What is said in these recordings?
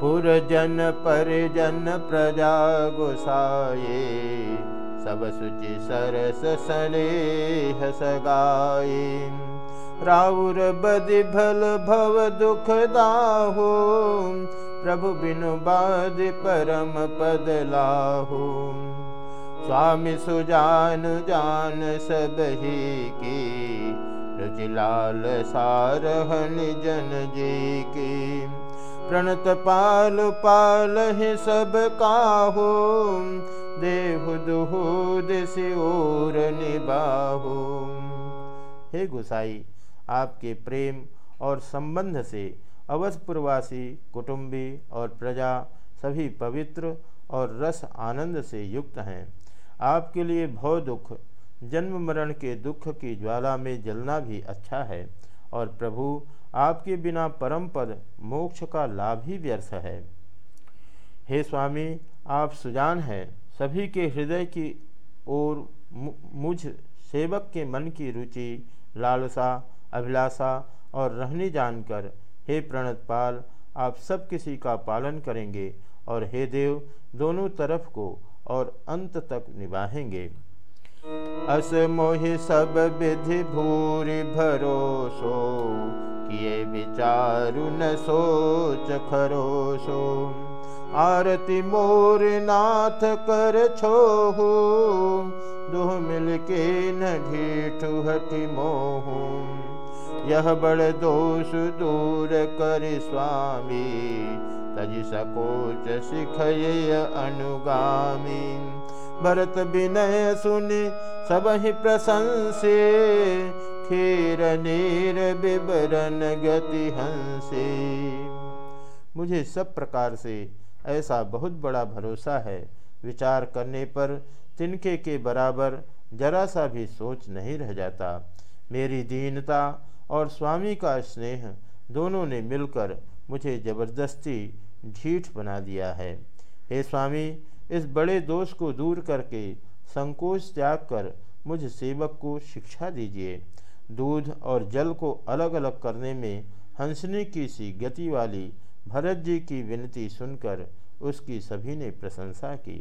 पुरजन परिजन प्रजा गुसाए सब सुचि सरस स्नेह सगाए राउर बदि भल भव दुख दाहो प्रभु बिनु बाद परम पद लाहो। स्वामी सुजान जान सब ही की रुचिलाल सारहन जन जी की प्रणत पाल पाल ही सब काहो, देहु दुहूद सिर निबाहु हे गुसाई, आपके प्रेम और संबंध से अवधपुरवासी कुटुंबी और प्रजा सभी पवित्र और रस आनंद से युक्त हैं। आपके लिए भव दुख, जन्म मरण के दुख की ज्वाला में जलना भी अच्छा है। और प्रभु, आपके बिना परम पद मोक्ष का लाभ ही व्यर्थ है। हे स्वामी, आप सुजान हैं। सभी के हृदय की ओर मुझ सेवक के मन की रुचि, लालसा, अभिलाषा और रहनी जानकर, हे प्रणतपाल, आप सब किसी का पालन करेंगे और हे देव, दोनों तरफ़ को और अंत तक निभाएँगे। अस मोहि सब विधि भूरि भरोसो किए विचारु न सोच खरोसो। आरती मोर नाथ कर छोहु दुह मिल के न ढीठु हटि मोहू। यह बड़ दोष दूर कर स्वामी तज सकोच सिखय अनुगामी भरत विनय सुनि सब ही प्रशंसे, खीर नीर विवरण गति हंसे। मुझे सब प्रकार से ऐसा बहुत बड़ा भरोसा है। विचार करने पर तिनके के बराबर जरा सा भी सोच नहीं रह जाता। मेरी दीनता और स्वामी का स्नेह दोनों ने मिलकर मुझे ज़बरदस्ती ढीठ बना दिया है। हे स्वामी इस बड़े दोष को दूर करके संकोच त्याग कर मुझ सेवक को शिक्षा दीजिए। दूध और जल को अलग अलग करने में हंसने की सी गति वाली भरत जी की विनती सुनकर उसकी सभी ने प्रशंसा की।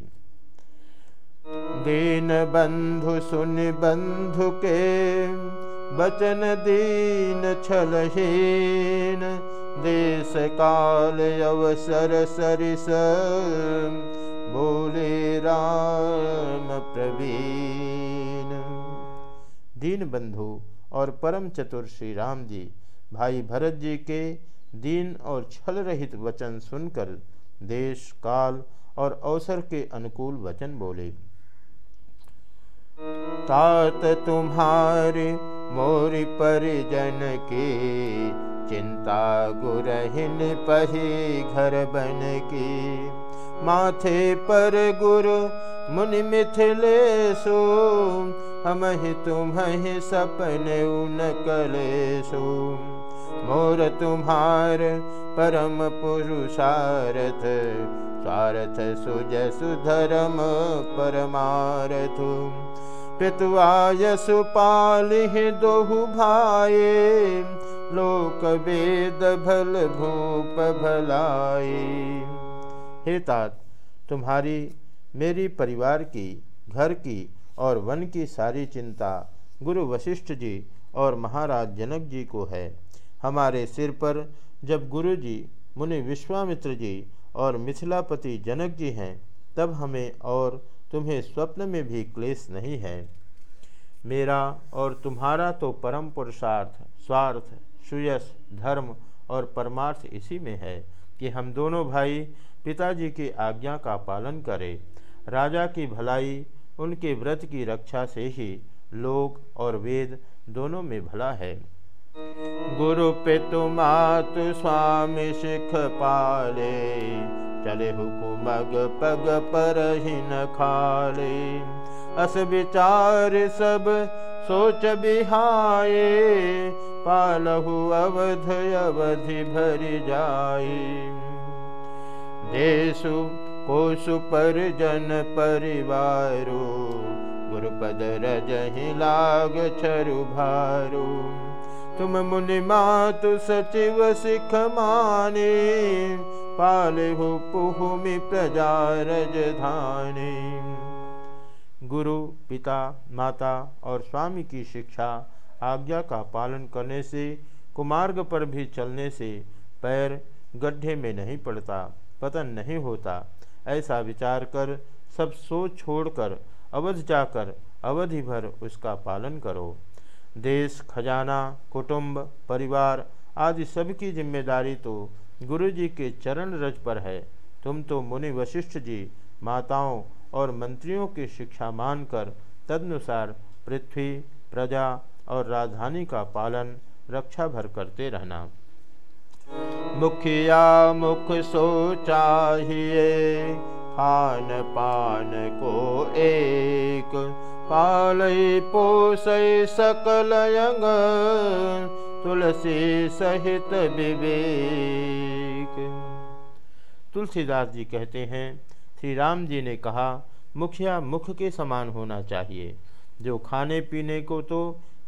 दीन बंधु सुन बंधु के, बचन दीन छलहीन। देश काल अवसर सरिस बोले, राम प्रवीण। दीन बंधु और परम चतुर श्री राम जी, भाई भरत जी के दीन और छल रहित वचन सुनकर देश, काल और अवसर के अनुकूल वचन बोले। तात तुम्हारे मोरी परिजन के चिंता गुरहिन पही घर बन की माथे पर गुरु मुनि मिथिलेशो हम ही तुम ही सपने उन कलेशो। मोर तुम्हार परम पुरुषारथ स्वार्थ सुज सुधर्म दोहु भाए लोक वेद भल भूप भलाए हे तात, तुम्हारी मेरी परिवार की, घर की और वन की सारी चिंता गुरु वशिष्ठ जी और महाराज जनक जी को है। हमारे सिर पर जब गुरु जी, मुनि विश्वामित्र जी और मिथिलापति जनक जी हैं, तब हमें और तुम्हें स्वप्न में भी क्लेश नहीं है। मेरा और तुम्हारा तो परम पुरुषार्थ, स्वार्थ सुयस धर्म और परमार्थ इसी में है कि हम दोनों भाई पिताजी की आज्ञा का पालन करें। राजा की भलाई, उनके व्रत की रक्षा से ही लोक और वेद दोनों में भला है। गुरु पितु मातु स्वामी सिख पाले। चले हुकुमग पग पर न खाले। अस विचार सब सोच बिहाए। पालहु अवध, अवधि भर जाए। देशु कोसु पर जन परिवारो, गुरुपद रजहि लाग छरु भारो। तुम मुनि मातु सचिव सिख माने, पाले हो पुहुमि प्रजा रजधानी गुरु, पिता, माता और स्वामी की शिक्षा, आज्ञा का पालन करने से, कुमार्ग पर भी चलने से, पैर गड्ढे में नहीं पड़ता। पतन नहीं होता। ऐसा विचार कर, सब सोच छोड़कर, अवध जाकर, अवधि भर उसका पालन करो। देश, खजाना, कुटुंब, परिवार आदि सबकी ज़िम्मेदारी तो गुरु जी के चरण रज पर है। तुम तो मुनि वशिष्ठ जी, माताओं और मंत्रियों की शिक्षा मानकर तदनुसार पृथ्वी, प्रजा और राजधानी का पालन, रक्षा भर करते रहना। मुखिया मुख सो चाहिए, खान पान को एक पालय पोसय सकल यंग तुलसी सहित विवेक। तुलसीदास जी कहते हैं श्री राम जी ने कहा, मुखिया मुख के समान होना चाहिए। जो खाने पीने को तो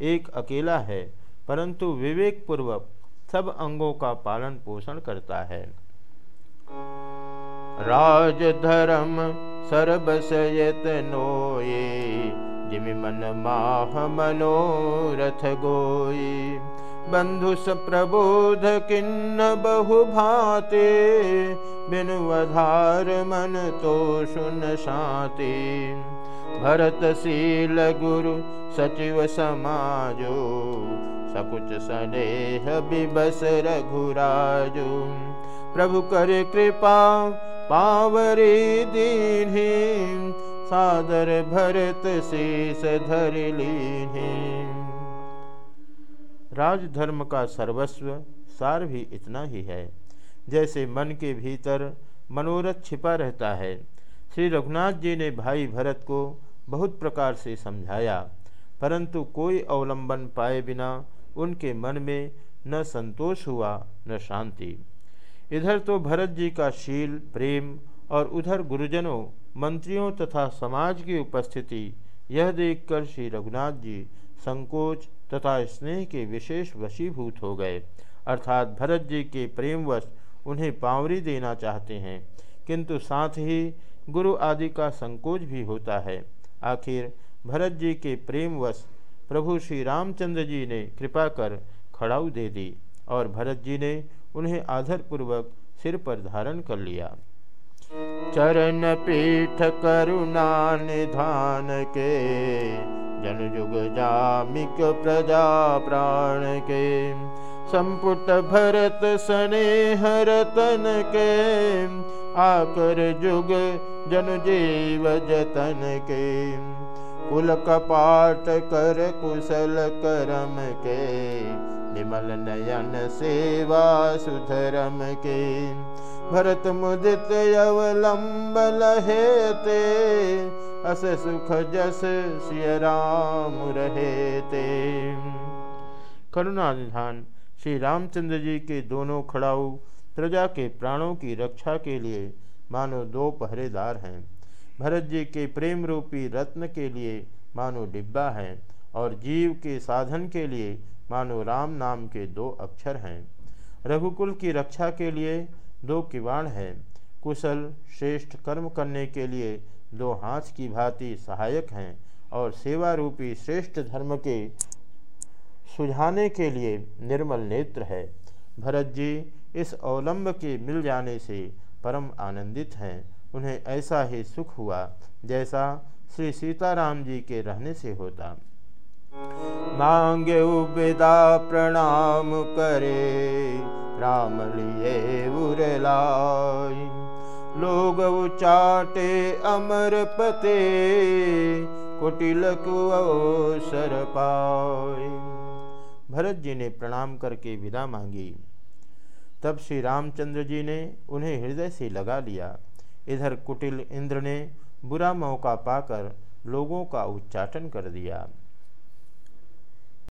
एक अकेला है, परंतु विवेक पूर्वक सब अंगों का पालन पोषण करता है। राज धर्म सर्वसयत नोये मन माह मनोरथ गोये। बंधु प्रबोध किन्न बहु भाते बिनुवधार मन तो सुन शांति। भरत शील गुरु सचिव समाजो सकुच स्नेह बिबस रघुराजु। प्रभु कर कृपा, पावरी दीन्ही। सादर भरत शेष धर राजधर्म का सर्वस्व सार भी इतना ही है, जैसे मन के भीतर मनोरथ छिपा रहता है। श्री रघुनाथ जी ने भाई भरत को बहुत प्रकार से समझाया, परंतु कोई अवलंबन पाए बिना उनके मन में न संतोष हुआ, न शांति। इधर तो भरत जी का शील, प्रेम और उधर गुरुजनों, मंत्रियों तथा समाज की उपस्थिति, यह देखकर श्री रघुनाथ जी संकोच तथा स्नेह के विशेष वशीभूत हो गए। अर्थात भरत जी के प्रेमवश उन्हें पावरी देना चाहते हैं, किंतु साथ ही गुरु आदि का संकोच भी होता है। आखिर भरत जी के प्रेमवश प्रभु श्री रामचंद्र जी ने कृपा कर खड़ाऊ दे दी और भरत जी ने उन्हें आदरपूर्वक सिर पर धारण कर लिया। चरण पीठ करुणा निधान के, जन जुग जामिक प्रजा प्राण के, संपुट भरत स्नेह रतन के, आकर जुग जन जीव जतन के। कुल कपाट कर कुशल करम के, निमल नयन सेवा सुधरम के। भरत मुदित अवलंब लहेते, अस सुख जस सिय रहेते। करुणा निधान श्री रामचंद्र जी के दोनों खड़ाऊ प्रजा के प्राणों की रक्षा के लिए मानो दो पहरेदार हैं। भरत जी के प्रेम रूपी रत्न के लिए मानो डिब्बा है और जीव के साधन के लिए मानो राम नाम के दो अक्षर हैं। रघुकुल की रक्षा के लिए दो किवाड़ हैं। कुशल, श्रेष्ठ कर्म करने के लिए दो हाथ की भांति सहायक हैं और सेवा रूपी श्रेष्ठ धर्म के सुझाने के लिए निर्मल नेत्र है। भरत जी इस अवलंब के मिल जाने से परम आनंदित हैं। उन्हें ऐसा ही सुख हुआ जैसा श्री सीताराम जी के रहने से होता। मांगे विदा प्रणाम करे, राम लिए उरलाई लोग उचाटे अमर पते, कुटिल अवसर पाए। भरत जी ने प्रणाम करके विदा मांगी। तब श्री रामचंद्र जी ने उन्हें हृदय से लगा लिया। इधर कुटिल इंद्र ने बुरा मौका पाकर लोगों का उच्चाटन कर दिया।